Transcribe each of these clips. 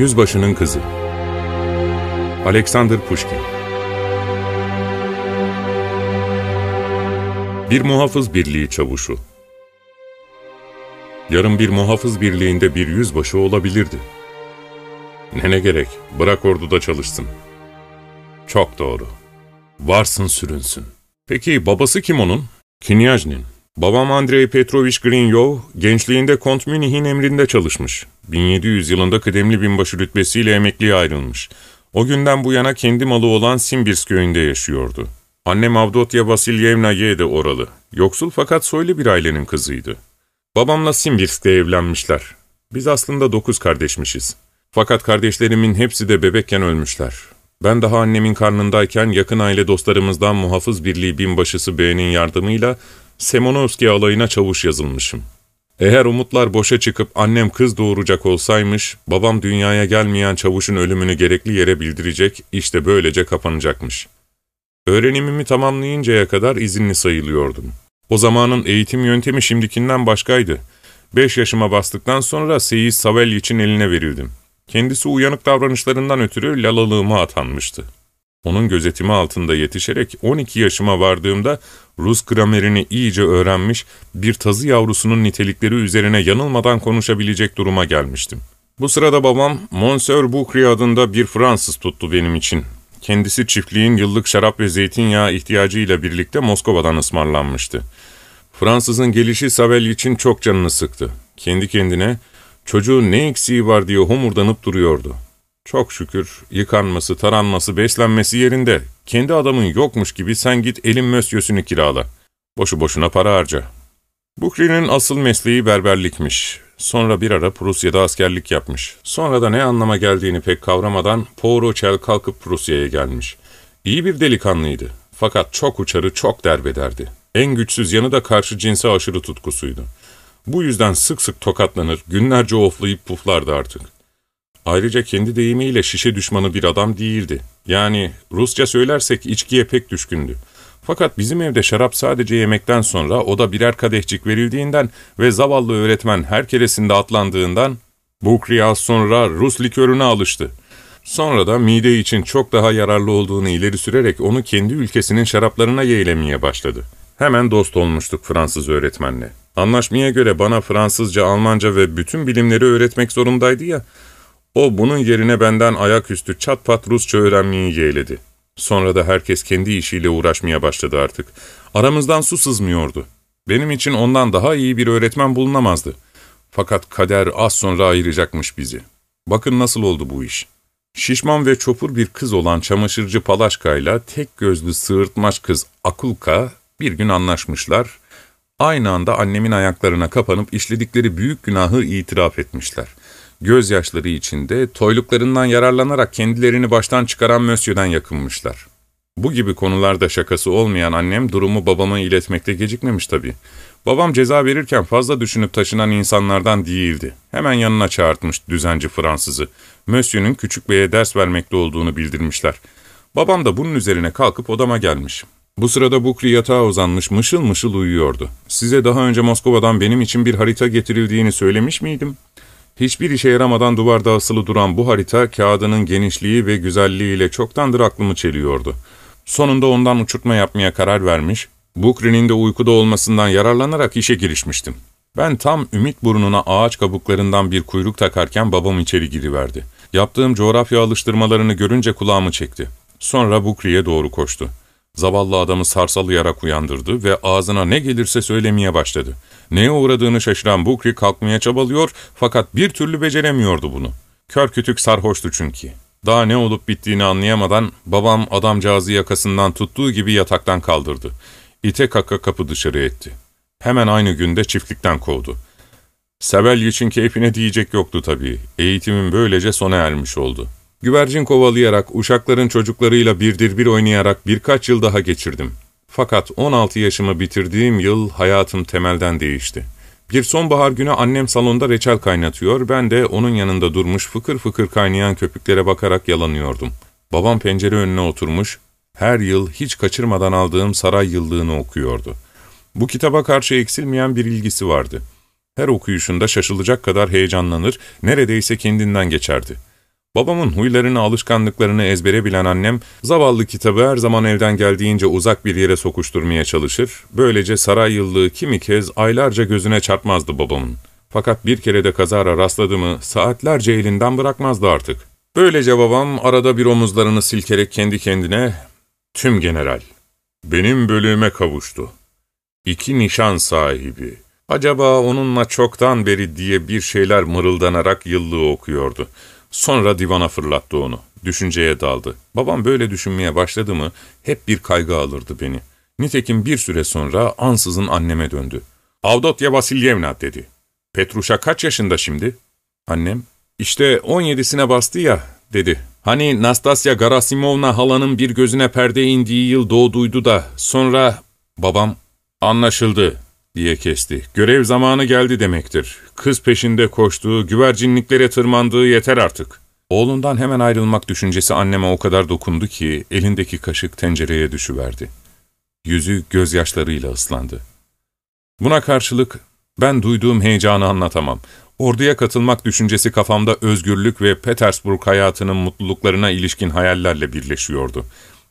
Yüzbaşının Kızı Alexander Pushkin Bir muhafız birliği çavuşu Yarın bir muhafız birliğinde bir yüzbaşı olabilirdi. Ne ne gerek, bırak orduda çalışsın. Çok doğru. Varsın sürünsün. Peki babası kim onun? Kinyajnin. Babam Andrei Petrovich Grinyov, gençliğinde Kont Münih'in emrinde çalışmış. 1700 yılında kıdemli binbaşı rütbesiyle emekliye ayrılmış. O günden bu yana kendi malı olan Simbirsk köyünde yaşıyordu. Annem Avdotya Vasilyevna Ye de oralı. Yoksul fakat soylu bir ailenin kızıydı. Babamla Simbirsk'te evlenmişler. Biz aslında dokuz kardeşmişiz. Fakat kardeşlerimin hepsi de bebekken ölmüşler. Ben daha annemin karnındayken yakın aile dostlarımızdan Muhafız Birliği binbaşısı Bey'in yardımıyla Semonovski alayına çavuş yazılmışım. Eğer umutlar boşa çıkıp annem kız doğuracak olsaymış, babam dünyaya gelmeyen çavuşun ölümünü gerekli yere bildirecek, işte böylece kapanacakmış. Öğrenimimi tamamlayıncaya kadar izinli sayılıyordum. O zamanın eğitim yöntemi şimdikinden başkaydı. Beş yaşıma bastıktan sonra Seyis Savel için eline verildim. Kendisi uyanık davranışlarından ötürü lalalığıma atanmıştı. Onun gözetimi altında yetişerek 12 yaşıma vardığımda Rus gramerini iyice öğrenmiş, bir tazı yavrusunun nitelikleri üzerine yanılmadan konuşabilecek duruma gelmiştim. Bu sırada babam, Monsieur Boucry adında bir Fransız tuttu benim için. Kendisi çiftliğin yıllık şarap ve zeytinyağı ihtiyacıyla birlikte Moskova'dan ısmarlanmıştı. Fransızın gelişi Savel için çok canını sıktı. Kendi kendine, çocuğun ne eksiği var diye homurdanıp duruyordu. Çok şükür yıkanması, taranması, beslenmesi yerinde. Kendi adamın yokmuş gibi sen git elin mösyösünü kirala. Boşu boşuna para harca. Bukri'nin asıl mesleği berberlikmiş. Sonra bir ara Prusya'da askerlik yapmış. Sonra da ne anlama geldiğini pek kavramadan Pouroçel kalkıp Prusya'ya gelmiş. İyi bir delikanlıydı. Fakat çok uçarı, çok derbederdi. En güçsüz yanı da karşı cinse aşırı tutkusuydu. Bu yüzden sık sık tokatlanır, günlerce oflayıp puflardı artık. Ayrıca kendi deyimiyle şişe düşmanı bir adam değildi. Yani Rusça söylersek içkiye pek düşkündü. Fakat bizim evde şarap sadece yemekten sonra o da birer kadehcik verildiğinden ve zavallı öğretmen her keresinde atlandığından Bukri az sonra Rus likörüne alıştı. Sonra da mide için çok daha yararlı olduğunu ileri sürerek onu kendi ülkesinin şaraplarına yeğlemeye başladı. Hemen dost olmuştuk Fransız öğretmenle. Anlaşmaya göre bana Fransızca, Almanca ve bütün bilimleri öğretmek zorundaydı ya, o bunun yerine benden ayaküstü çat pat Rusça öğrenmeyi yeğledi. Sonra da herkes kendi işiyle uğraşmaya başladı artık. Aramızdan su sızmıyordu. Benim için ondan daha iyi bir öğretmen bulunamazdı. Fakat kader az sonra ayıracakmış bizi. Bakın nasıl oldu bu iş. Şişman ve çopur bir kız olan çamaşırcı Palaşka ile tek gözlü sığırtmaş kız Akulka bir gün anlaşmışlar. Aynı anda annemin ayaklarına kapanıp işledikleri büyük günahı itiraf etmişler gözyaşları içinde toyluklarından yararlanarak kendilerini baştan çıkaran Mösyö'den yakınmışlar. Bu gibi konularda şakası olmayan annem durumu babama iletmekte gecikmemiş tabii. Babam ceza verirken fazla düşünüp taşınan insanlardan değildi. Hemen yanına çağırtmış düzenci Fransızı. Mösyö'nün küçük beye ders vermekte olduğunu bildirmişler. Babam da bunun üzerine kalkıp odama gelmiş. Bu sırada Bukri yatağa uzanmış mışıl mışıl uyuyordu. Size daha önce Moskova'dan benim için bir harita getirildiğini söylemiş miydim? Hiçbir işe yaramadan duvarda asılı duran bu harita kağıdının genişliği ve güzelliğiyle çoktandır aklımı çeliyordu. Sonunda ondan uçurtma yapmaya karar vermiş, Bukri'nin de uykuda olmasından yararlanarak işe girişmiştim. Ben tam ümit burnuna ağaç kabuklarından bir kuyruk takarken babam içeri giriverdi. Yaptığım coğrafya alıştırmalarını görünce kulağımı çekti. Sonra Bukri'ye doğru koştu. Zavallı adamı sarsalayarak uyandırdı ve ağzına ne gelirse söylemeye başladı. Neye uğradığını şaşıran Bukri kalkmaya çabalıyor fakat bir türlü beceremiyordu bunu. Kör kütük sarhoştu çünkü. Daha ne olup bittiğini anlayamadan babam adamcağızı yakasından tuttuğu gibi yataktan kaldırdı. İte kaka kapı dışarı etti. Hemen aynı günde çiftlikten kovdu. Sebel için keyfine diyecek yoktu tabii. Eğitimim böylece sona ermiş oldu. Güvercin kovalayarak, uşakların çocuklarıyla birdir bir oynayarak birkaç yıl daha geçirdim. Fakat 16 yaşımı bitirdiğim yıl hayatım temelden değişti. Bir sonbahar günü annem salonda reçel kaynatıyor, ben de onun yanında durmuş fıkır fıkır kaynayan köpüklere bakarak yalanıyordum. Babam pencere önüne oturmuş, her yıl hiç kaçırmadan aldığım saray yıllığını okuyordu. Bu kitaba karşı eksilmeyen bir ilgisi vardı. Her okuyuşunda şaşılacak kadar heyecanlanır, neredeyse kendinden geçerdi. Babamın huylarını, alışkanlıklarını ezbere bilen annem, zavallı kitabı her zaman elden geldiğince uzak bir yere sokuşturmaya çalışır, böylece saray yıllığı kimi kez aylarca gözüne çarpmazdı babamın. Fakat bir kere de kazara rastladı mı saatlerce elinden bırakmazdı artık. Böylece babam arada bir omuzlarını silkerek kendi kendine, ''Tüm general, benim bölüğüme kavuştu. İki nişan sahibi. Acaba onunla çoktan beri diye bir şeyler mırıldanarak yıllığı okuyordu.'' Sonra divana fırlattı onu. Düşünceye daldı. Babam böyle düşünmeye başladı mı hep bir kaygı alırdı beni. Nitekim bir süre sonra ansızın anneme döndü. ''Avdotya Vasilyevna'' dedi. ''Petruşa kaç yaşında şimdi?'' Annem, ''İşte on yedisine bastı ya'' dedi. ''Hani Nastasya Garasimovna halanın bir gözüne perde indiği yıl doğduydu da sonra...'' Babam, ''Anlaşıldı diye kesti. Görev zamanı geldi demektir. Kız peşinde koştuğu, güvercinliklere tırmandığı yeter artık. Oğlundan hemen ayrılmak düşüncesi anneme o kadar dokundu ki elindeki kaşık tencereye düşüverdi. Yüzü gözyaşlarıyla ıslandı. Buna karşılık ben duyduğum heyecanı anlatamam. Orduya katılmak düşüncesi kafamda özgürlük ve Petersburg hayatının mutluluklarına ilişkin hayallerle birleşiyordu.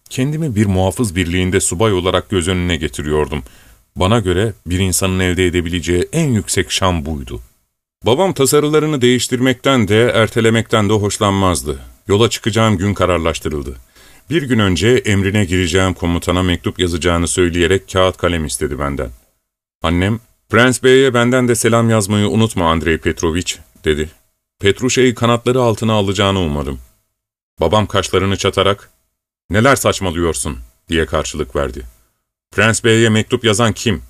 Kendimi bir muhafız birliğinde subay olarak göz önüne getiriyordum. Bana göre bir insanın elde edebileceği en yüksek şan buydu. Babam tasarılarını değiştirmekten de ertelemekten de hoşlanmazdı. Yola çıkacağım gün kararlaştırıldı. Bir gün önce emrine gireceğim komutana mektup yazacağını söyleyerek kağıt kalem istedi benden. Annem, Prens Bey'e benden de selam yazmayı unutma Andrei Petrovic, dedi. Petruşa'yı kanatları altına alacağını umadım. Babam kaşlarını çatarak, neler saçmalıyorsun, diye karşılık verdi. Prens Bey'e mektup yazan kim?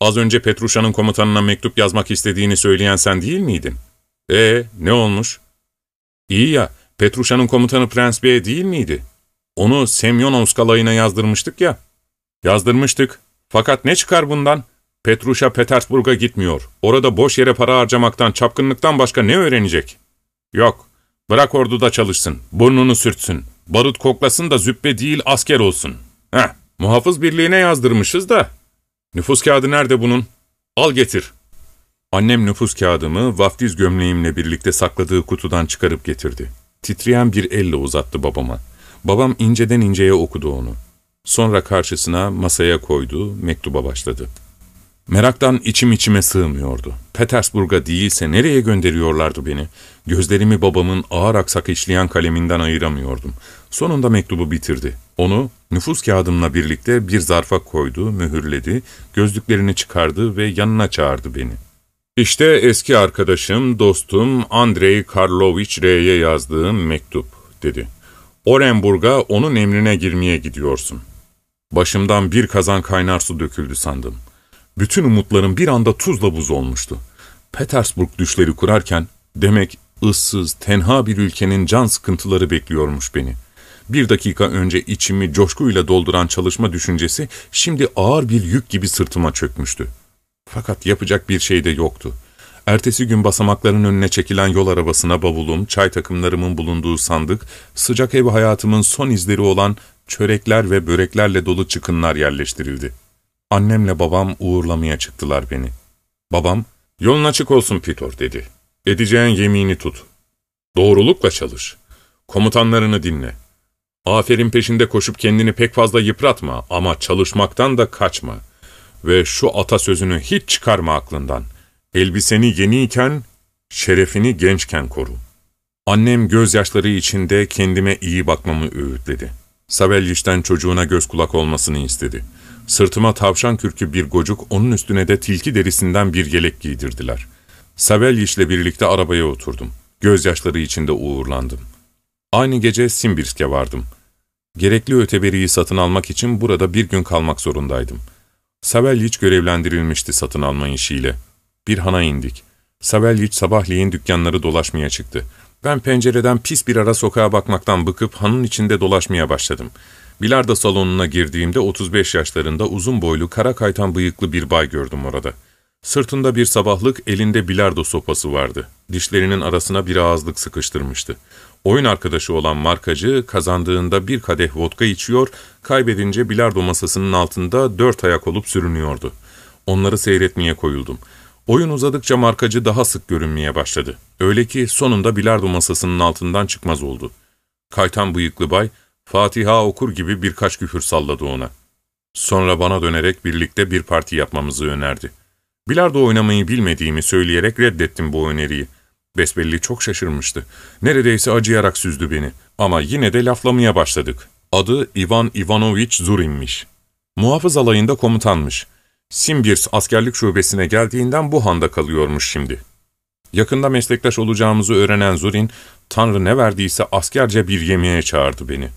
Az önce Petruşa'nın komutanına mektup yazmak istediğini söyleyen sen değil miydin? Ee, ne olmuş? İyi ya, Petruşa'nın komutanı Prens Bey değil miydi? Onu Semyonovsk alayına yazdırmıştık ya. Yazdırmıştık. Fakat ne çıkar bundan? Petruşa Petersburg'a gitmiyor. Orada boş yere para harcamaktan, çapkınlıktan başka ne öğrenecek? Yok. Bırak orduda çalışsın. Burnunu sürtsün. Barut koklasın da züppe değil asker olsun. Heh. Muhafız birliğine yazdırmışız da. Nüfus kağıdı nerede bunun? Al getir. Annem nüfus kağıdımı vaftiz gömleğimle birlikte sakladığı kutudan çıkarıp getirdi. Titreyen bir elle uzattı babama. Babam inceden inceye okudu onu. Sonra karşısına masaya koydu, mektuba başladı. Meraktan içim içime sığmıyordu. Petersburg'a değilse nereye gönderiyorlardı beni? Gözlerimi babamın ağır aksak işleyen kaleminden ayıramıyordum. Sonunda mektubu bitirdi. Onu nüfus kağıdımla birlikte bir zarfa koydu, mühürledi, gözlüklerini çıkardı ve yanına çağırdı beni. İşte eski arkadaşım, dostum Andrei Karlovich R'ye yazdığım mektup, dedi. Orenburg'a onun emrine girmeye gidiyorsun. Başımdan bir kazan kaynar su döküldü sandım. Bütün umutlarım bir anda tuzla buz olmuştu. Petersburg düşleri kurarken demek ıssız, tenha bir ülkenin can sıkıntıları bekliyormuş beni. Bir dakika önce içimi coşkuyla dolduran çalışma düşüncesi şimdi ağır bir yük gibi sırtıma çökmüştü. Fakat yapacak bir şey de yoktu. Ertesi gün basamakların önüne çekilen yol arabasına bavulum, çay takımlarımın bulunduğu sandık, sıcak ev hayatımın son izleri olan çörekler ve böreklerle dolu çıkınlar yerleştirildi. Annemle babam uğurlamaya çıktılar beni. Babam, ''Yolun açık olsun Pitor'' dedi. ''Edeceğin yemini tut. Doğrulukla çalış. Komutanlarını dinle. Aferin peşinde koşup kendini pek fazla yıpratma ama çalışmaktan da kaçma. Ve şu atasözünü hiç çıkarma aklından. Elbiseni yeniyken, şerefini gençken koru. Annem gözyaşları içinde kendime iyi bakmamı öğütledi. Sabelyiş'ten çocuğuna göz kulak olmasını istedi. Sırtıma tavşan kürkü bir gocuk, onun üstüne de tilki derisinden bir yelek giydirdiler. Sabelyiş'le birlikte arabaya oturdum. Gözyaşları içinde uğurlandım. Aynı gece Simbirsk'e vardım. Gerekli öteberiyi satın almak için burada bir gün kalmak zorundaydım. Savelyiç görevlendirilmişti satın alma işiyle. Bir hana indik. Savelyiç sabahleyin dükkanları dolaşmaya çıktı. Ben pencereden pis bir ara sokağa bakmaktan bıkıp hanın içinde dolaşmaya başladım. Bilardo salonuna girdiğimde 35 yaşlarında uzun boylu, kara kaytan bıyıklı bir bay gördüm orada. Sırtında bir sabahlık, elinde bilardo sopası vardı. Dişlerinin arasına bir ağızlık sıkıştırmıştı. Oyun arkadaşı olan markacı kazandığında bir kadeh vodka içiyor, kaybedince bilardo masasının altında dört ayak olup sürünüyordu. Onları seyretmeye koyuldum. Oyun uzadıkça markacı daha sık görünmeye başladı. Öyle ki sonunda bilardo masasının altından çıkmaz oldu. Kaytan bıyıklı bay, Fatiha okur gibi birkaç küfür salladı ona. Sonra bana dönerek birlikte bir parti yapmamızı önerdi. Bilardo oynamayı bilmediğimi söyleyerek reddettim bu öneriyi. Besbelli çok şaşırmıştı. Neredeyse acıyarak süzdü beni. Ama yine de laflamaya başladık. Adı Ivan Ivanoviç Zurin'miş. Muhafız alayında komutanmış. Simbirs askerlik şubesine geldiğinden bu handa kalıyormuş şimdi. Yakında meslektaş olacağımızı öğrenen Zurin, Tanrı ne verdiyse askerce bir yemeğe çağırdı beni.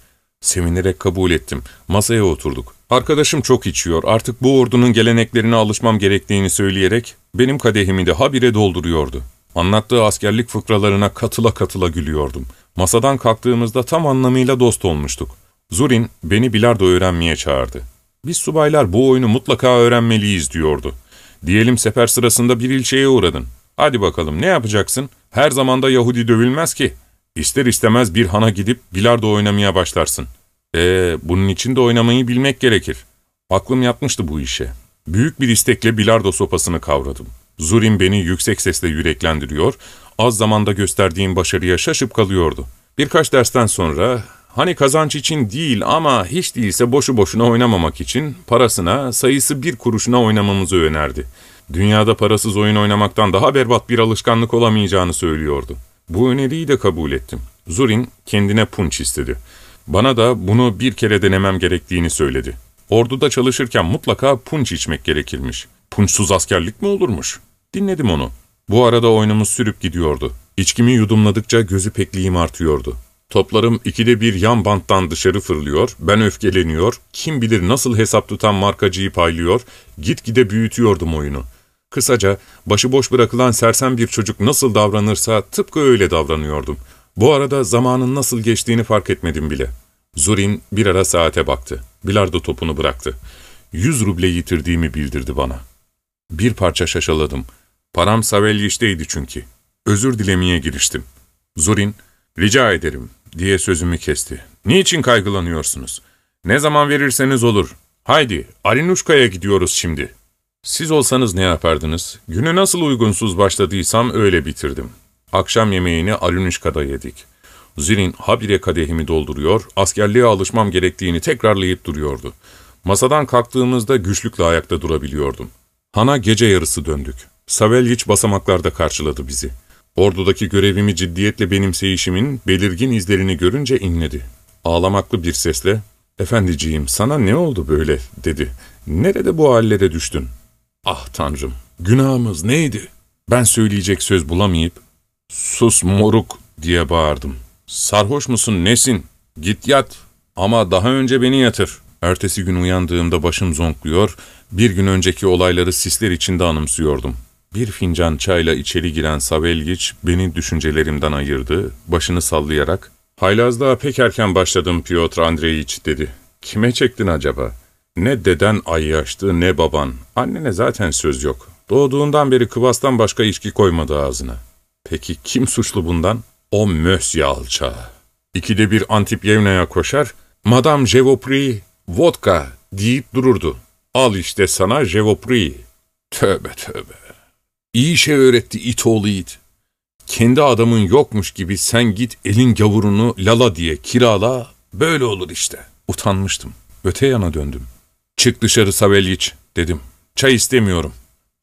Sevinerek kabul ettim. Masaya oturduk. Arkadaşım çok içiyor. Artık bu ordunun geleneklerine alışmam gerektiğini söyleyerek benim kadehimi de habire dolduruyordu. Anlattığı askerlik fıkralarına katıla katıla gülüyordum. Masadan kalktığımızda tam anlamıyla dost olmuştuk. Zurin beni bilardo öğrenmeye çağırdı. Biz subaylar bu oyunu mutlaka öğrenmeliyiz diyordu. Diyelim sefer sırasında bir ilçeye uğradın. Hadi bakalım ne yapacaksın? Her zamanda Yahudi dövülmez ki. İster istemez bir hana gidip bilardo oynamaya başlarsın. Ee, bunun için de oynamayı bilmek gerekir. Aklım yatmıştı bu işe. Büyük bir istekle bilardo sopasını kavradım. Zurin beni yüksek sesle yüreklendiriyor, az zamanda gösterdiğim başarıya şaşıp kalıyordu. Birkaç dersten sonra, hani kazanç için değil ama hiç değilse boşu boşuna oynamamak için parasına, sayısı bir kuruşuna oynamamızı önerdi. Dünyada parasız oyun oynamaktan daha berbat bir alışkanlık olamayacağını söylüyordu. Bu öneriyi de kabul ettim. Zurin kendine punç istedi. Bana da bunu bir kere denemem gerektiğini söyledi. Orduda çalışırken mutlaka punç içmek gerekirmiş. Punçsuz askerlik mi olurmuş? Dinledim onu. Bu arada oyunumuz sürüp gidiyordu. İçkimi yudumladıkça gözü pekliğim artıyordu. Toplarım ikide bir yan banttan dışarı fırlıyor, ben öfkeleniyor, kim bilir nasıl hesap tutan markacıyı paylıyor, gitgide büyütüyordum oyunu. Kısaca başıboş bırakılan sersem bir çocuk nasıl davranırsa tıpkı öyle davranıyordum. Bu arada zamanın nasıl geçtiğini fark etmedim bile. Zurin bir ara saate baktı. Bilardo topunu bıraktı. Yüz ruble yitirdiğimi bildirdi bana. Bir parça şaşaladım. Param Savelyiç'teydi çünkü. Özür dilemeye giriştim. Zurin, rica ederim diye sözümü kesti. Niçin kaygılanıyorsunuz? Ne zaman verirseniz olur. Haydi, Alinuşka'ya gidiyoruz şimdi. Siz olsanız ne yapardınız? Günü nasıl uygunsuz başladıysam öyle bitirdim. Akşam yemeğini Alinuşka'da yedik. Zirin habire kadehimi dolduruyor, askerliğe alışmam gerektiğini tekrarlayıp duruyordu. Masadan kalktığımızda güçlükle ayakta durabiliyordum. Hana gece yarısı döndük. Savelyiç basamaklarda karşıladı bizi. Ordudaki görevimi ciddiyetle benimseyişimin belirgin izlerini görünce inledi. Ağlamaklı bir sesle, ''Efendiciğim sana ne oldu böyle?'' dedi. ''Nerede bu hallere düştün?'' ''Ah tanrım, günahımız neydi?'' Ben söyleyecek söz bulamayıp, ''Sus moruk!'' diye bağırdım. ''Sarhoş musun, nesin? Git yat ama daha önce beni yatır.'' Ertesi gün uyandığımda başım zonkluyor, bir gün önceki olayları sisler içinde anımsıyordum. Bir fincan çayla içeri giren Savelgiç beni düşüncelerimden ayırdı, başını sallayarak ''Haylazlığa pek erken başladım Piotr Andreyiç'' dedi. ''Kime çektin acaba? Ne deden ayyaştı ne baban. Annene zaten söz yok. Doğduğundan beri kıvastan başka içki koymadı ağzına. Peki kim suçlu bundan? O mösya alçağı. İkide bir Antipyevna'ya koşar, ''Madame Jevopri, vodka'' deyip dururdu. Al işte sana Jevopri. Tövbe tövbe. İyi şey öğretti it oğlu it. Kendi adamın yokmuş gibi sen git elin gavurunu lala diye kirala, böyle olur işte. Utanmıştım. Öte yana döndüm. Çık dışarı Savelyiç dedim. Çay istemiyorum.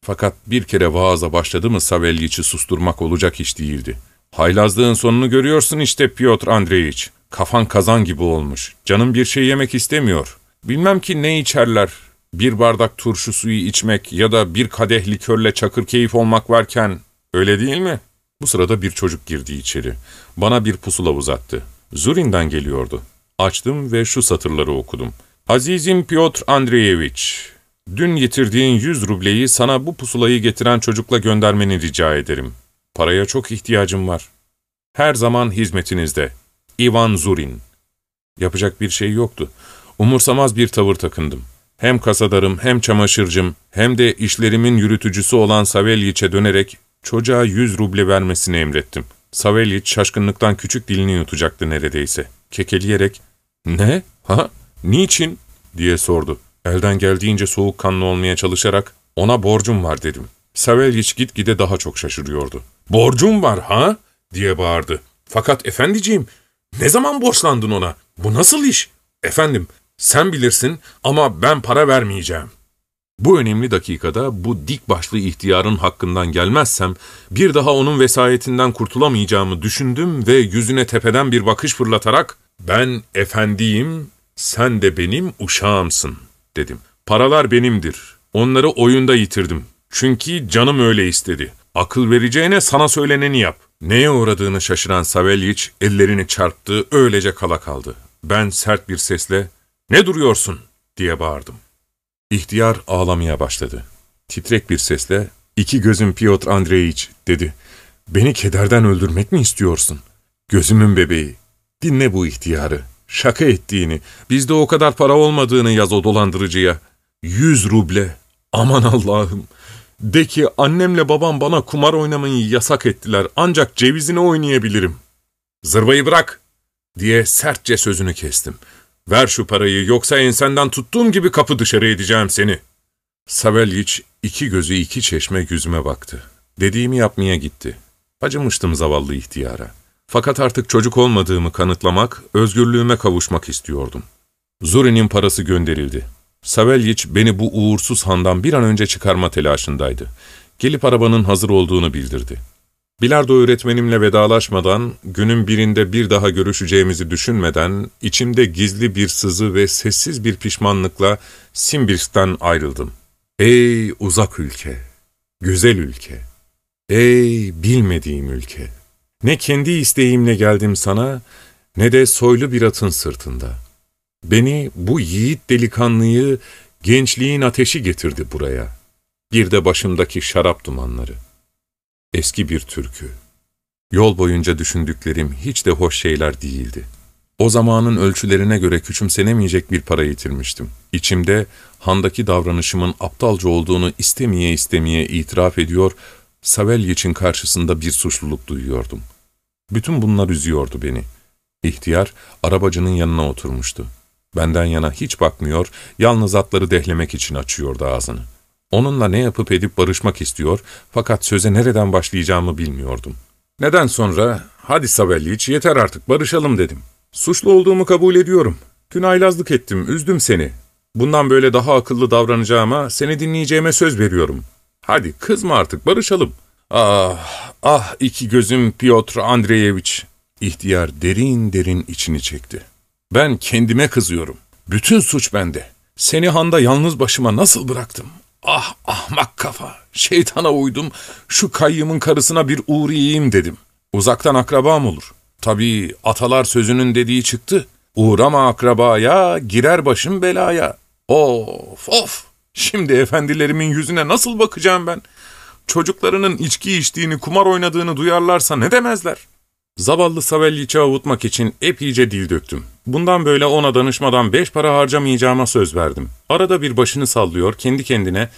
Fakat bir kere vaaza başladı mı Savelyiç'i susturmak olacak iş değildi. Haylazlığın sonunu görüyorsun işte Piotr Andreyiç. Kafan kazan gibi olmuş. Canım bir şey yemek istemiyor. Bilmem ki ne içerler. Bir bardak turşu suyu içmek ya da bir kadeh likörle çakır keyif olmak varken öyle değil mi? Bu sırada bir çocuk girdi içeri. Bana bir pusula uzattı. Zurin'den geliyordu. Açtım ve şu satırları okudum. Azizim Piotr Andreevich, dün yitirdiğin yüz rubleyi sana bu pusulayı getiren çocukla göndermeni rica ederim. Paraya çok ihtiyacım var. Her zaman hizmetinizde. Ivan Zurin. Yapacak bir şey yoktu. Umursamaz bir tavır takındım. Hem kasadarım hem çamaşırcım hem de işlerimin yürütücüsü olan Savelyiç'e dönerek çocuğa yüz ruble vermesini emrettim. Savelyiç şaşkınlıktan küçük dilini yutacaktı neredeyse. Kekeleyerek, ''Ne? Ha? Niçin?'' diye sordu. Elden geldiğince soğukkanlı olmaya çalışarak, ''Ona borcum var.'' dedim. Savelyiç gitgide daha çok şaşırıyordu. ''Borcum var ha?'' diye bağırdı. ''Fakat efendiciğim, ne zaman borçlandın ona? Bu nasıl iş?'' ''Efendim, sen bilirsin ama ben para vermeyeceğim.'' Bu önemli dakikada bu dik başlı ihtiyarın hakkından gelmezsem bir daha onun vesayetinden kurtulamayacağımı düşündüm ve yüzüne tepeden bir bakış fırlatarak ''Ben efendiyim, sen de benim uşağımsın.'' dedim. ''Paralar benimdir. Onları oyunda yitirdim. Çünkü canım öyle istedi. Akıl vereceğine sana söyleneni yap. Neye uğradığını şaşıran Savelyiç ellerini çarptı, öylece kala kaldı. Ben sert bir sesle, ''Ne duruyorsun?'' diye bağırdım. İhtiyar ağlamaya başladı. Titrek bir sesle, ''İki gözüm Piotr Andreyiç'' dedi. ''Beni kederden öldürmek mi istiyorsun? Gözümün bebeği. Dinle bu ihtiyarı. Şaka ettiğini, bizde o kadar para olmadığını yaz o dolandırıcıya. Yüz ruble. Aman Allah'ım. De ki annemle babam bana kumar oynamayı yasak ettiler ancak cevizini oynayabilirim. Zırvayı bırak diye sertçe sözünü kestim. Ver şu parayı yoksa ensenden tuttuğum gibi kapı dışarı edeceğim seni. Savelyiç iki gözü iki çeşme yüzüme baktı. Dediğimi yapmaya gitti. Acımıştım zavallı ihtiyara. Fakat artık çocuk olmadığımı kanıtlamak, özgürlüğüme kavuşmak istiyordum. Zuri'nin parası gönderildi. Savelyiç beni bu uğursuz handan bir an önce çıkarma telaşındaydı. Gelip arabanın hazır olduğunu bildirdi. Bilardo öğretmenimle vedalaşmadan, günün birinde bir daha görüşeceğimizi düşünmeden, içimde gizli bir sızı ve sessiz bir pişmanlıkla Simbirsk'ten ayrıldım. Ey uzak ülke, güzel ülke, ey bilmediğim ülke. Ne kendi isteğimle geldim sana, ne de soylu bir atın sırtında.'' Beni, bu yiğit delikanlıyı, gençliğin ateşi getirdi buraya. Bir de başımdaki şarap dumanları. Eski bir türkü. Yol boyunca düşündüklerim hiç de hoş şeyler değildi. O zamanın ölçülerine göre küçümsenemeyecek bir para yitirmiştim. İçimde handaki davranışımın aptalca olduğunu istemeye istemeye itiraf ediyor, Savelyiç'in karşısında bir suçluluk duyuyordum. Bütün bunlar üzüyordu beni. İhtiyar, arabacının yanına oturmuştu. Benden yana hiç bakmıyor, yalnız atları dehlemek için açıyordu ağzını. Onunla ne yapıp edip barışmak istiyor fakat söze nereden başlayacağımı bilmiyordum. Neden sonra, hadi Savelliç yeter artık barışalım dedim. Suçlu olduğumu kabul ediyorum. Günaylazlık ettim, üzdüm seni. Bundan böyle daha akıllı davranacağıma, seni dinleyeceğime söz veriyorum. Hadi kızma artık, barışalım. Ah, ah iki gözüm Piotr Andreevich. İhtiyar derin derin içini çekti. Ben kendime kızıyorum. Bütün suç bende. Seni handa yalnız başıma nasıl bıraktım? Ah ahmak kafa. Şeytana uydum. Şu kayyımın karısına bir uğrayayım dedim. Uzaktan akrabam olur. Tabii atalar sözünün dediği çıktı. Uğrama akrabaya, girer başım belaya. Of of. Şimdi efendilerimin yüzüne nasıl bakacağım ben? Çocuklarının içki içtiğini, kumar oynadığını duyarlarsa ne demezler? Zavallı Savelliç'i avutmak için epeyce dil döktüm. Bundan böyle ona danışmadan beş para harcamayacağıma söz verdim. Arada bir başını sallıyor, kendi kendine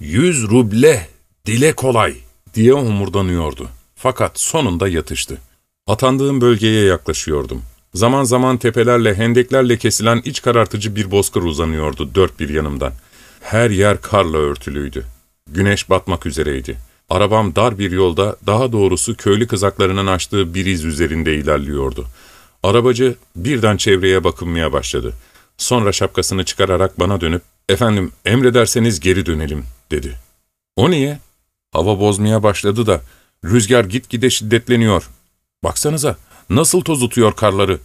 ''Yüz ruble, dile kolay'' diye homurdanıyordu. Fakat sonunda yatıştı. Atandığım bölgeye yaklaşıyordum. Zaman zaman tepelerle, hendeklerle kesilen iç karartıcı bir bozkır uzanıyordu dört bir yanımdan. Her yer karla örtülüydü. Güneş batmak üzereydi. Arabam dar bir yolda, daha doğrusu köylü kızaklarının açtığı bir iz üzerinde ilerliyordu. Arabacı birden çevreye bakınmaya başladı. Sonra şapkasını çıkararak bana dönüp, ''Efendim, emrederseniz geri dönelim.'' dedi. ''O niye?'' ''Hava bozmaya başladı da, rüzgar gitgide şiddetleniyor. Baksanıza, nasıl tozutuyor karları.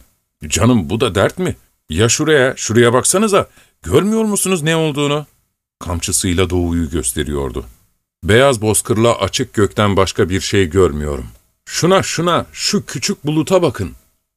Canım bu da dert mi? Ya şuraya, şuraya baksanıza, görmüyor musunuz ne olduğunu?'' Kamçısıyla doğuyu gösteriyordu. Beyaz bozkırla açık gökten başka bir şey görmüyorum. Şuna şuna, şu küçük buluta bakın.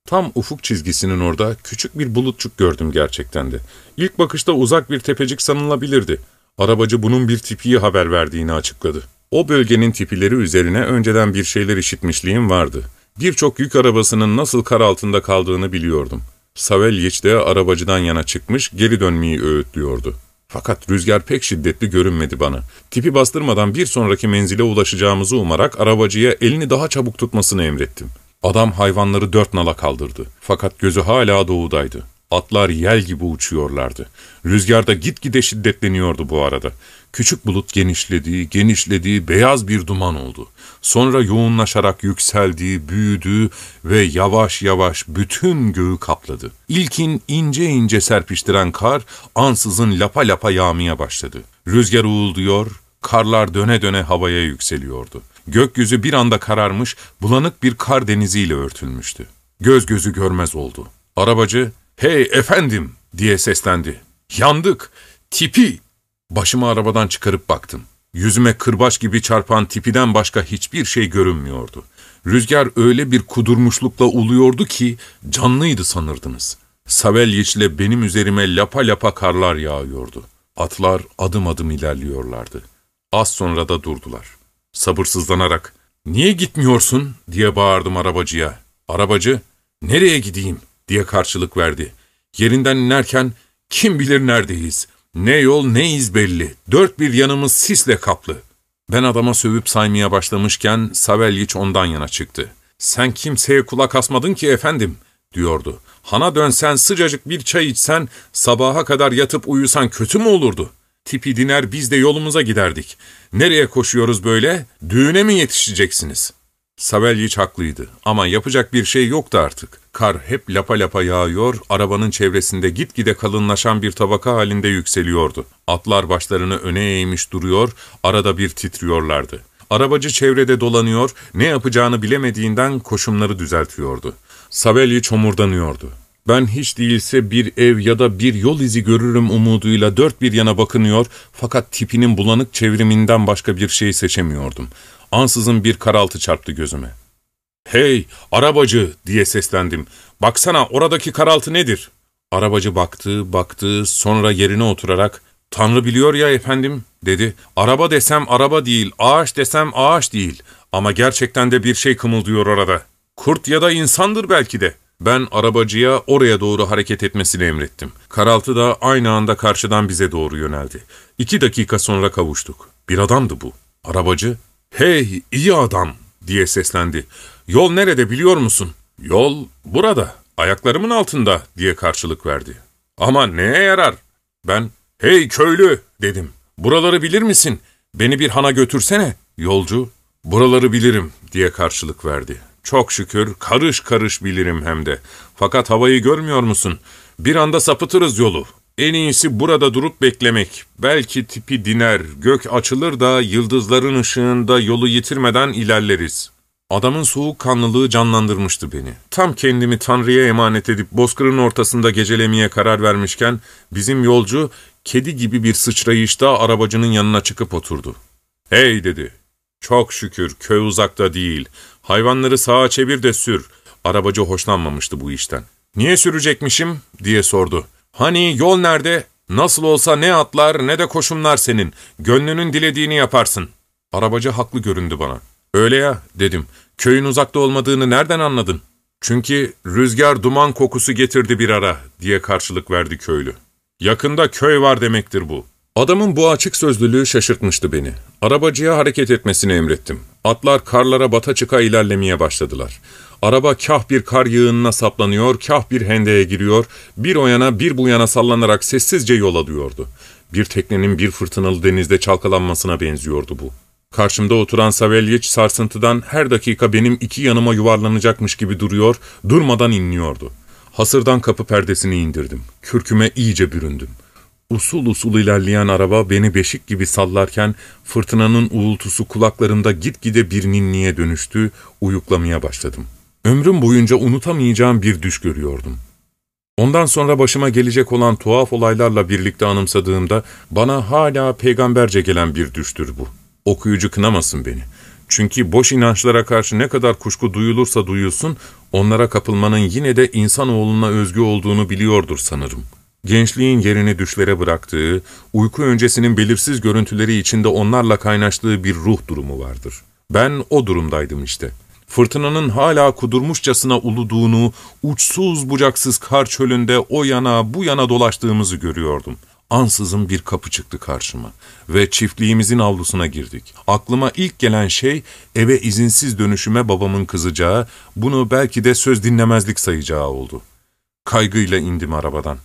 Tam ufuk çizgisinin orada küçük bir bulutçuk gördüm gerçekten de. İlk bakışta uzak bir tepecik sanılabilirdi. Arabacı bunun bir tipiyi haber verdiğini açıkladı. O bölgenin tipileri üzerine önceden bir şeyler işitmişliğim vardı. Birçok yük arabasının nasıl kar altında kaldığını biliyordum. Savelyiç de arabacıdan yana çıkmış geri dönmeyi öğütlüyordu. Fakat rüzgar pek şiddetli görünmedi bana. Tipi bastırmadan bir sonraki menzile ulaşacağımızı umarak arabacıya elini daha çabuk tutmasını emrettim. Adam hayvanları dört nala kaldırdı. Fakat gözü hala doğudaydı. Atlar yel gibi uçuyorlardı. Rüzgar da gitgide şiddetleniyordu bu arada. Küçük bulut genişledi, genişledi, beyaz bir duman oldu. Sonra yoğunlaşarak yükseldi, büyüdü ve yavaş yavaş bütün göğü kapladı. İlkin ince ince serpiştiren kar ansızın lapa lapa yağmaya başladı. Rüzgar uğulduyor, karlar döne döne havaya yükseliyordu. Gökyüzü bir anda kararmış, bulanık bir kar deniziyle örtülmüştü. Göz gözü görmez oldu. Arabacı, ''Hey efendim!'' diye seslendi. ''Yandık! Tipi!'' Başımı arabadan çıkarıp baktım. Yüzüme kırbaç gibi çarpan tipiden başka hiçbir şey görünmüyordu. Rüzgar öyle bir kudurmuşlukla uluyordu ki canlıydı sanırdınız. Savelyiç ile benim üzerime lapa lapa karlar yağıyordu. Atlar adım adım ilerliyorlardı. Az sonra da durdular. Sabırsızlanarak, ''Niye gitmiyorsun?'' diye bağırdım arabacıya. Arabacı, ''Nereye gideyim?'' diye karşılık verdi. Yerinden inerken, ''Kim bilir neredeyiz? Ne yol ne iz belli. Dört bir yanımız sisle kaplı.'' Ben adama sövüp saymaya başlamışken Savelyiç ondan yana çıktı. ''Sen kimseye kulak asmadın ki efendim.'' diyordu. ''Hana dönsen sıcacık bir çay içsen, sabaha kadar yatıp uyusan kötü mü olurdu?'' Tipi diner biz de yolumuza giderdik. Nereye koşuyoruz böyle? Düğüne mi yetişeceksiniz? Savelyiç haklıydı ama yapacak bir şey yoktu artık. Kar hep lapa lapa yağıyor, arabanın çevresinde gitgide kalınlaşan bir tabaka halinde yükseliyordu. Atlar başlarını öne eğmiş duruyor, arada bir titriyorlardı. Arabacı çevrede dolanıyor, ne yapacağını bilemediğinden koşumları düzeltiyordu. Savelyiç homurdanıyordu. Ben hiç değilse bir ev ya da bir yol izi görürüm umuduyla dört bir yana bakınıyor fakat tipinin bulanık çevriminden başka bir şey seçemiyordum. Ansızın bir karaltı çarptı gözüme. ''Hey, arabacı!'' diye seslendim. ''Baksana oradaki karaltı nedir?'' Arabacı baktı, baktı, sonra yerine oturarak ''Tanrı biliyor ya efendim'' dedi. ''Araba desem araba değil, ağaç desem ağaç değil. Ama gerçekten de bir şey kımıldıyor orada. Kurt ya da insandır belki de.'' Ben arabacıya oraya doğru hareket etmesini emrettim. Karaltı da aynı anda karşıdan bize doğru yöneldi. İki dakika sonra kavuştuk. Bir adamdı bu. Arabacı, ''Hey, iyi adam!'' diye seslendi. ''Yol nerede biliyor musun?'' ''Yol burada, ayaklarımın altında.'' diye karşılık verdi. ''Ama neye yarar?'' Ben, ''Hey köylü!'' dedim. ''Buraları bilir misin? Beni bir hana götürsene.'' Yolcu, ''Buraları bilirim.'' diye karşılık verdi. Çok şükür karış karış bilirim hem de. Fakat havayı görmüyor musun? Bir anda sapıtırız yolu. En iyisi burada durup beklemek. Belki tipi diner, gök açılır da yıldızların ışığında yolu yitirmeden ilerleriz. Adamın soğukkanlılığı canlandırmıştı beni. Tam kendimi Tanrı'ya emanet edip bozkırın ortasında gecelemeye karar vermişken bizim yolcu kedi gibi bir sıçrayışta arabacının yanına çıkıp oturdu. ''Hey'' dedi. ''Çok şükür köy uzakta değil. Hayvanları sağa çevir de sür. Arabacı hoşlanmamıştı bu işten. Niye sürecekmişim diye sordu. Hani yol nerede? Nasıl olsa ne atlar ne de koşumlar senin. Gönlünün dilediğini yaparsın. Arabacı haklı göründü bana. Öyle ya dedim. Köyün uzakta olmadığını nereden anladın? Çünkü rüzgar duman kokusu getirdi bir ara diye karşılık verdi köylü. Yakında köy var demektir bu. Adamın bu açık sözlülüğü şaşırtmıştı beni. Arabacıya hareket etmesini emrettim. Atlar karlara bata çıka ilerlemeye başladılar. Araba kah bir kar yığınına saplanıyor, kah bir hendeye giriyor, bir o yana bir bu yana sallanarak sessizce yol alıyordu. Bir teknenin bir fırtınalı denizde çalkalanmasına benziyordu bu. Karşımda oturan Savelyiç sarsıntıdan her dakika benim iki yanıma yuvarlanacakmış gibi duruyor, durmadan inliyordu. Hasırdan kapı perdesini indirdim. Kürküme iyice büründüm. Usul usul ilerleyen araba beni beşik gibi sallarken fırtınanın uğultusu kulaklarımda gitgide bir ninniye dönüştü, uyuklamaya başladım. Ömrüm boyunca unutamayacağım bir düş görüyordum. Ondan sonra başıma gelecek olan tuhaf olaylarla birlikte anımsadığımda bana hala peygamberce gelen bir düştür bu. Okuyucu kınamasın beni. Çünkü boş inançlara karşı ne kadar kuşku duyulursa duyulsun, onlara kapılmanın yine de insanoğluna özgü olduğunu biliyordur sanırım. Gençliğin yerini düşlere bıraktığı, uyku öncesinin belirsiz görüntüleri içinde onlarla kaynaştığı bir ruh durumu vardır. Ben o durumdaydım işte. Fırtınanın hala kudurmuşçasına uluduğunu, uçsuz bucaksız kar çölünde o yana bu yana dolaştığımızı görüyordum. Ansızın bir kapı çıktı karşıma ve çiftliğimizin avlusuna girdik. Aklıma ilk gelen şey eve izinsiz dönüşüme babamın kızacağı, bunu belki de söz dinlemezlik sayacağı oldu. Kaygıyla indim arabadan.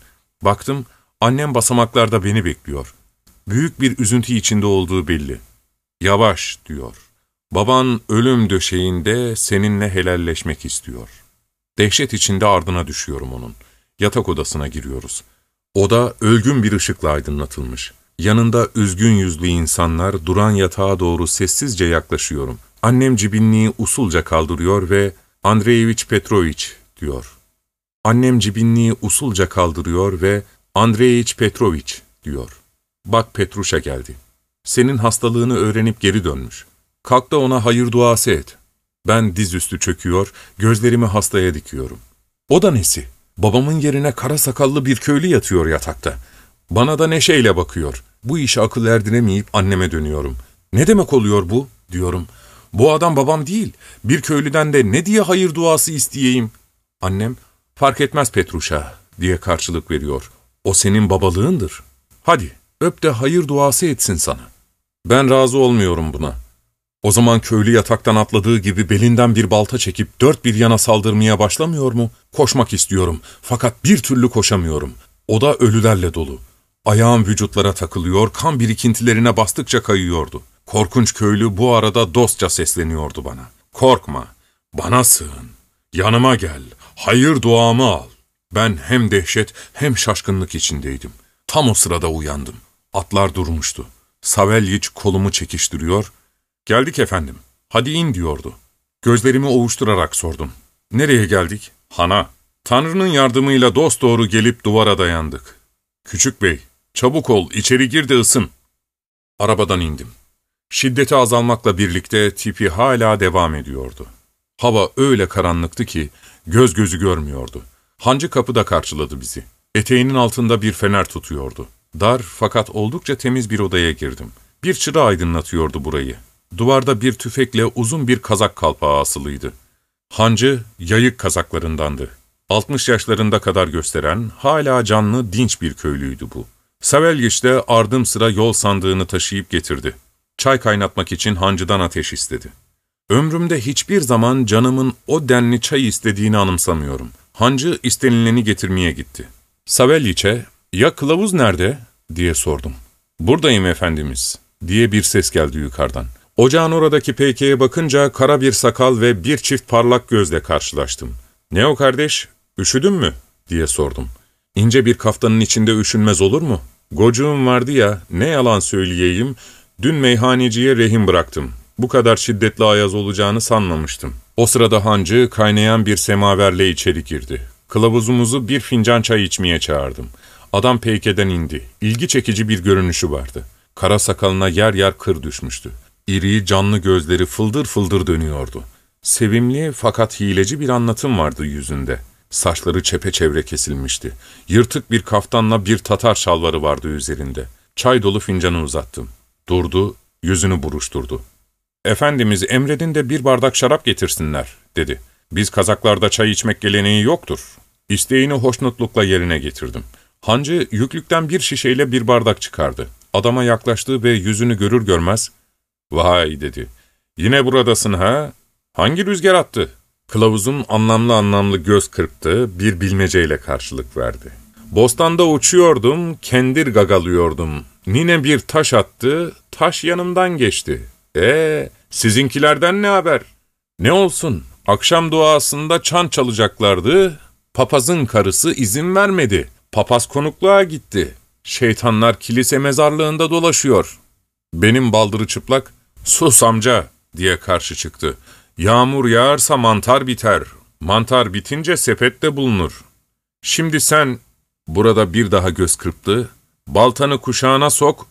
Baktım, annem basamaklarda beni bekliyor. Büyük bir üzüntü içinde olduğu belli. Yavaş, diyor. Baban ölüm döşeğinde seninle helalleşmek istiyor. Dehşet içinde ardına düşüyorum onun. Yatak odasına giriyoruz. Oda ölgün bir ışıkla aydınlatılmış. Yanında üzgün yüzlü insanlar duran yatağa doğru sessizce yaklaşıyorum. Annem cibinliği usulca kaldırıyor ve Andreevich Petrovich diyor. Annem cibinliği usulca kaldırıyor ve Andreevich Petrovich diyor. Bak Petruşa geldi. Senin hastalığını öğrenip geri dönmüş. Kalk da ona hayır duası et. Ben dizüstü çöküyor, gözlerimi hastaya dikiyorum. O da nesi? Babamın yerine kara sakallı bir köylü yatıyor yatakta. Bana da neşeyle bakıyor. Bu işe akıl erdiremeyip anneme dönüyorum. Ne demek oluyor bu? diyorum. Bu adam babam değil. Bir köylüden de ne diye hayır duası isteyeyim? Annem, fark etmez Petruşa diye karşılık veriyor. O senin babalığındır. Hadi öp de hayır duası etsin sana. Ben razı olmuyorum buna. O zaman köylü yataktan atladığı gibi belinden bir balta çekip dört bir yana saldırmaya başlamıyor mu? Koşmak istiyorum fakat bir türlü koşamıyorum. O da ölülerle dolu. Ayağım vücutlara takılıyor, kan birikintilerine bastıkça kayıyordu. Korkunç köylü bu arada dostça sesleniyordu bana. Korkma, bana sığın, yanıma gel, hayır duamı al. Ben hem dehşet hem şaşkınlık içindeydim. Tam o sırada uyandım. Atlar durmuştu. Savelyiç kolumu çekiştiriyor, ''Geldik efendim, hadi in.'' diyordu. Gözlerimi ovuşturarak sordum. ''Nereye geldik?'' ''Hana. Tanrı'nın yardımıyla dosdoğru gelip duvara dayandık. Küçük bey, çabuk ol, içeri gir de ısın.'' Arabadan indim. Şiddeti azalmakla birlikte tipi hala devam ediyordu. Hava öyle karanlıktı ki göz gözü görmüyordu. Hancı kapıda karşıladı bizi. Eteğinin altında bir fener tutuyordu. Dar fakat oldukça temiz bir odaya girdim. Bir çıra aydınlatıyordu burayı. Duvarda bir tüfekle uzun bir kazak kalpağı asılıydı. Hancı, yayık kazaklarındandı. 60 yaşlarında kadar gösteren, hala canlı, dinç bir köylüydü bu. Savelgiç de ardım sıra yol sandığını taşıyıp getirdi. Çay kaynatmak için hancıdan ateş istedi. Ömrümde hiçbir zaman canımın o denli çay istediğini anımsamıyorum. Hancı istenileni getirmeye gitti. Savelyiç'e, ''Ya kılavuz nerede?'' diye sordum. ''Buradayım efendimiz.'' diye bir ses geldi yukarıdan. Ocağın oradaki peykeye bakınca kara bir sakal ve bir çift parlak gözle karşılaştım. ''Ne o kardeş, üşüdün mü?'' diye sordum. ''İnce bir kaftanın içinde üşünmez olur mu? Gocuğum vardı ya, ne yalan söyleyeyim, dün meyhaneciye rehin bıraktım. Bu kadar şiddetli ayaz olacağını sanmamıştım.'' O sırada hancı kaynayan bir semaverle içeri girdi. Kılavuzumuzu bir fincan çay içmeye çağırdım. Adam peykeden indi. İlgi çekici bir görünüşü vardı. Kara sakalına yer yer kır düşmüştü. İri, canlı gözleri fıldır fıldır dönüyordu. Sevimli fakat hileci bir anlatım vardı yüzünde. Saçları çepeçevre kesilmişti. Yırtık bir kaftanla bir tatar şalvarı vardı üzerinde. Çay dolu fincanı uzattım. Durdu, yüzünü buruşturdu. ''Efendimiz emredin de bir bardak şarap getirsinler.'' dedi. ''Biz kazaklarda çay içmek geleneği yoktur.'' İsteğini hoşnutlukla yerine getirdim. Hancı yüklükten bir şişeyle bir bardak çıkardı. Adama yaklaştı ve yüzünü görür görmez ''Vay'' dedi. ''Yine buradasın ha? Hangi rüzgar attı?'' Kılavuzun anlamlı anlamlı göz kırptı, bir bilmeceyle karşılık verdi. ''Bostanda uçuyordum, kendir gagalıyordum. Nine bir taş attı, taş yanımdan geçti. Ee, sizinkilerden ne haber? Ne olsun, akşam duasında çan çalacaklardı, papazın karısı izin vermedi. Papaz konukluğa gitti. Şeytanlar kilise mezarlığında dolaşıyor. Benim baldırı çıplak, ''Sus amca!'' diye karşı çıktı. ''Yağmur yağarsa mantar biter. Mantar bitince sepette bulunur. Şimdi sen...'' Burada bir daha göz kırptı. ''Baltanı kuşağına sok,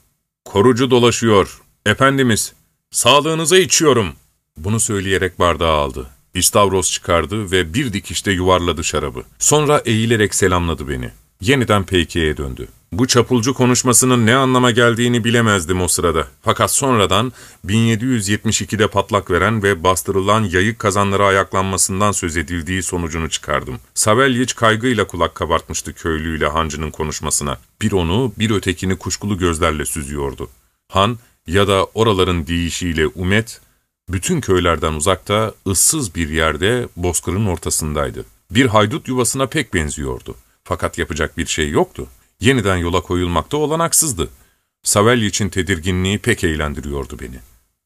korucu dolaşıyor. Efendimiz, sağlığınıza içiyorum.'' Bunu söyleyerek bardağı aldı. İstavros çıkardı ve bir dikişte yuvarladı şarabı. Sonra eğilerek selamladı beni. Yeniden Peyki'ye döndü. Bu çapulcu konuşmasının ne anlama geldiğini bilemezdim o sırada. Fakat sonradan 1772'de patlak veren ve bastırılan yayık kazanları ayaklanmasından söz edildiği sonucunu çıkardım. Savelyiç kaygıyla kulak kabartmıştı köylüyle hancının konuşmasına. Bir onu bir ötekini kuşkulu gözlerle süzüyordu. Han ya da oraların deyişiyle Umet, bütün köylerden uzakta, ıssız bir yerde bozkırın ortasındaydı. Bir haydut yuvasına pek benziyordu. Fakat yapacak bir şey yoktu. Yeniden yola koyulmakta olanaksızdı. Savelli için tedirginliği pek eğlendiriyordu beni.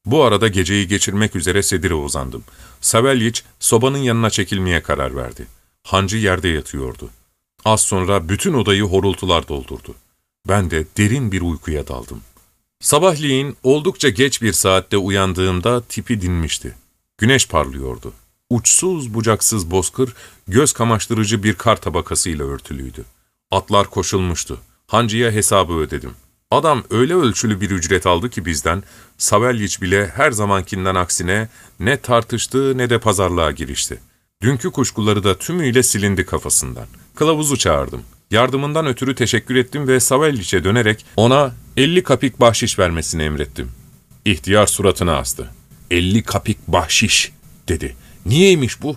Bu arada geceyi geçirmek üzere sedire uzandım. Savelyiç sobanın yanına çekilmeye karar verdi. Hancı yerde yatıyordu. Az sonra bütün odayı horultular doldurdu. Ben de derin bir uykuya daldım. Sabahleyin oldukça geç bir saatte uyandığımda tipi dinmişti. Güneş parlıyordu. Uçsuz bucaksız bozkır, göz kamaştırıcı bir kar tabakasıyla örtülüydü. Atlar koşulmuştu. Hancıya hesabı ödedim. Adam öyle ölçülü bir ücret aldı ki bizden, Savelyiç bile her zamankinden aksine ne tartıştı ne de pazarlığa girişti. Dünkü kuşkuları da tümüyle silindi kafasından. Kılavuzu çağırdım. Yardımından ötürü teşekkür ettim ve Savelyiç'e dönerek ona 50 kapik bahşiş vermesini emrettim. İhtiyar suratına astı. 50 kapik bahşiş dedi. Niyeymiş bu?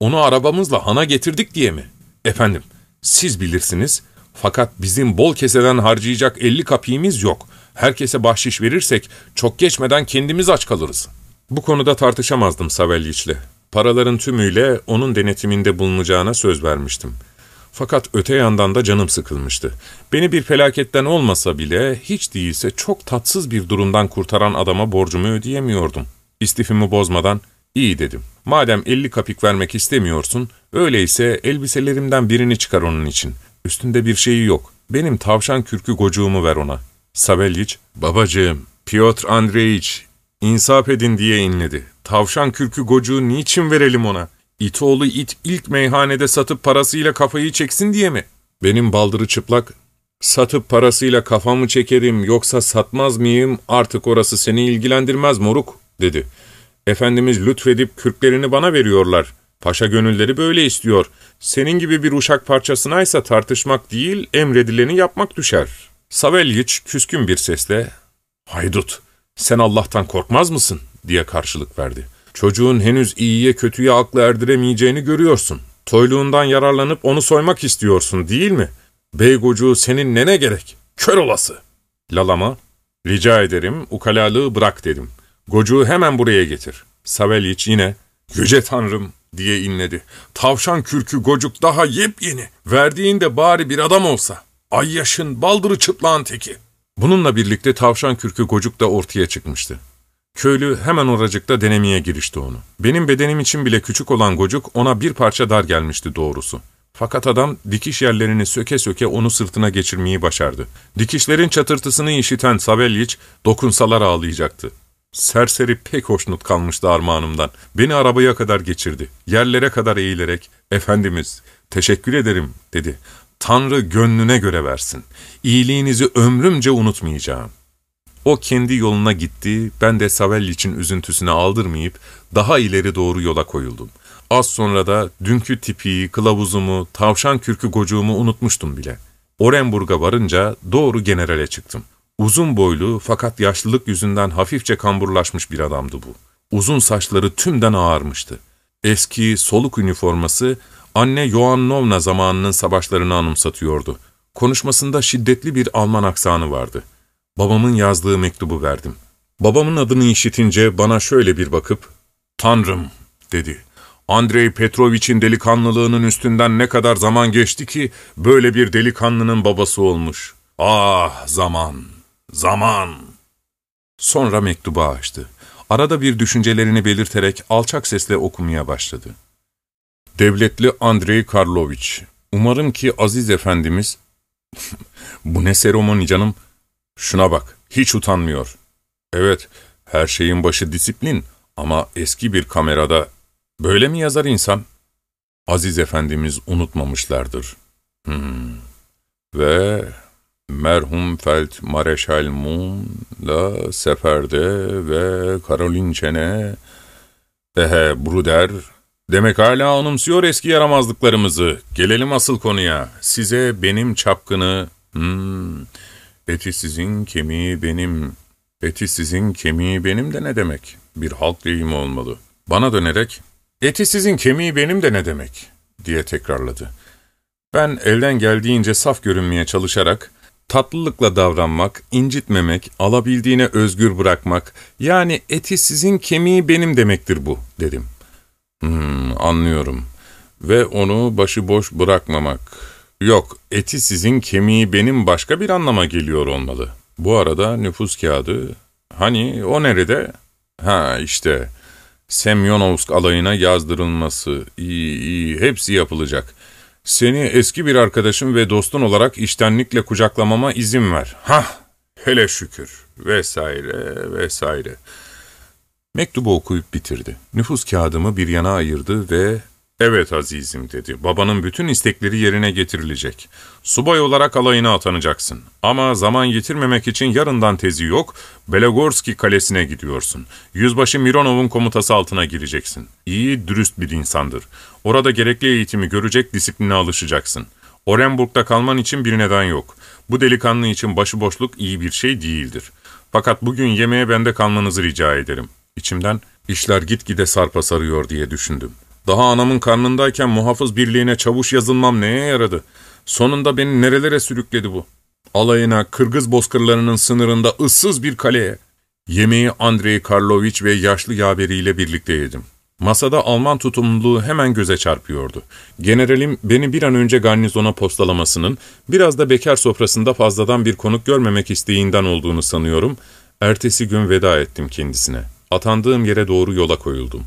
Onu arabamızla hana getirdik diye mi? Efendim, siz bilirsiniz. Fakat bizim bol keseden harcayacak 50 kapiğimiz yok. Herkese bahşiş verirsek çok geçmeden kendimiz aç kalırız. Bu konuda tartışamazdım Savelyiç'le. Paraların tümüyle onun denetiminde bulunacağına söz vermiştim. Fakat öte yandan da canım sıkılmıştı. Beni bir felaketten olmasa bile hiç değilse çok tatsız bir durumdan kurtaran adama borcumu ödeyemiyordum. İstifimi bozmadan iyi dedim. Madem 50 kapik vermek istemiyorsun, öyleyse elbiselerimden birini çıkar onun için. Üstünde bir şeyi yok. Benim tavşan kürkü gocuğumu ver ona. Savelyiç, babacığım, Piotr Andreyiç, insaf edin diye inledi. Tavşan kürkü gocuğu niçin verelim ona? İtoğlu it ilk meyhanede satıp parasıyla kafayı çeksin diye mi? Benim baldırı çıplak, satıp parasıyla kafamı çekerim yoksa satmaz mıyım artık orası seni ilgilendirmez moruk, dedi. Efendimiz lütfedip kürklerini bana veriyorlar. Paşa gönülleri böyle istiyor. Senin gibi bir uşak parçasınaysa tartışmak değil, emredileni yapmak düşer. Savelyiç küskün bir sesle, ''Haydut, sen Allah'tan korkmaz mısın?'' diye karşılık verdi. ''Çocuğun henüz iyiye kötüye aklı erdiremeyeceğini görüyorsun. Toyluğundan yararlanıp onu soymak istiyorsun değil mi? Beygocuğu senin nene gerek? Kör olası!'' Lalama, ''Rica ederim, ukalalığı bırak.'' dedim. ''Gocuğu hemen buraya getir.'' Savelyiç yine, ''Yüce Tanrım!'' diye inledi. ''Tavşan kürkü gocuk daha yepyeni. Verdiğinde bari bir adam olsa. Ay yaşın, baldırı çıplağın teki.'' Bununla birlikte tavşan kürkü gocuk da ortaya çıkmıştı. Köylü hemen oracıkta denemeye girişti onu. Benim bedenim için bile küçük olan gocuk ona bir parça dar gelmişti doğrusu. Fakat adam dikiş yerlerini söke söke onu sırtına geçirmeyi başardı. Dikişlerin çatırtısını işiten Savelyiç dokunsalar ağlayacaktı. Serseri pek hoşnut kalmıştı armağanımdan. Beni arabaya kadar geçirdi. Yerlere kadar eğilerek, ''Efendimiz, teşekkür ederim.'' dedi. ''Tanrı gönlüne göre versin. İyiliğinizi ömrümce unutmayacağım.'' O kendi yoluna gitti, ben de Savelliç'in üzüntüsüne aldırmayıp daha ileri doğru yola koyuldum. Az sonra da dünkü tipiyi, kılavuzumu, tavşan kürkü gocuğumu unutmuştum bile. Orenburg'a varınca doğru generale çıktım. Uzun boylu fakat yaşlılık yüzünden hafifçe kamburlaşmış bir adamdı bu. Uzun saçları tümden ağarmıştı. Eski soluk üniforması anne Yoannovna zamanının savaşlarını anımsatıyordu. Konuşmasında şiddetli bir Alman aksanı vardı. Babamın yazdığı mektubu verdim. Babamın adını işitince bana şöyle bir bakıp, ''Tanrım'' dedi. Andrei Petrovich'in delikanlılığının üstünden ne kadar zaman geçti ki böyle bir delikanlının babası olmuş. Ah zaman, zaman. Sonra mektubu açtı. Arada bir düşüncelerini belirterek alçak sesle okumaya başladı. Devletli Andrei Karlovich, umarım ki Aziz Efendimiz... Bu ne seremoni canım? Şuna bak, hiç utanmıyor. Evet, her şeyin başı disiplin ama eski bir kamerada böyle mi yazar insan? Aziz Efendimiz unutmamışlardır. Hmm. Ve merhum Felt Mareşal Moon'la seferde ve Karolinçen'e ehe Bruder demek hala anımsıyor eski yaramazlıklarımızı. Gelelim asıl konuya. Size benim çapkını hmm, eti sizin kemiği benim eti sizin kemiği benim de ne demek? Bir halk deyimi olmalı. Bana dönerek eti sizin kemiği benim de ne demek? diye tekrarladı. Ben elden geldiğince saf görünmeye çalışarak tatlılıkla davranmak, incitmemek, alabildiğine özgür bırakmak, yani eti sizin kemiği benim demektir bu, dedim. Hmm, anlıyorum. Ve onu başıboş bırakmamak. Yok, eti sizin kemiği benim başka bir anlama geliyor olmalı. Bu arada nüfus kağıdı... Hani o nerede? Ha işte... Semyonovsk alayına yazdırılması. İyi iyi, hepsi yapılacak. Seni eski bir arkadaşım ve dostun olarak iştenlikle kucaklamama izin ver. Hah, hele şükür. Vesaire, vesaire. Mektubu okuyup bitirdi. Nüfus kağıdımı bir yana ayırdı ve ''Evet azizim'' dedi. ''Babanın bütün istekleri yerine getirilecek. Subay olarak alayına atanacaksın. Ama zaman yitirmemek için yarından tezi yok, Belogorski kalesine gidiyorsun. Yüzbaşı Mironov'un komutası altına gireceksin. İyi, dürüst bir insandır. Orada gerekli eğitimi görecek, disipline alışacaksın. Orenburg'da kalman için bir neden yok. Bu delikanlı için başıboşluk iyi bir şey değildir. Fakat bugün yemeğe bende kalmanızı rica ederim.'' İçimden işler gitgide sarpa sarıyor diye düşündüm. Daha anamın karnındayken muhafız birliğine çavuş yazılmam neye yaradı? Sonunda beni nerelere sürükledi bu? Alayına, Kırgız bozkırlarının sınırında ıssız bir kaleye. Yemeği Andrei Karlovich ve yaşlı yaveriyle birlikte yedim. Masada Alman tutumluluğu hemen göze çarpıyordu. Generalim beni bir an önce garnizona postalamasının, biraz da bekar sofrasında fazladan bir konuk görmemek isteğinden olduğunu sanıyorum. Ertesi gün veda ettim kendisine. Atandığım yere doğru yola koyuldum.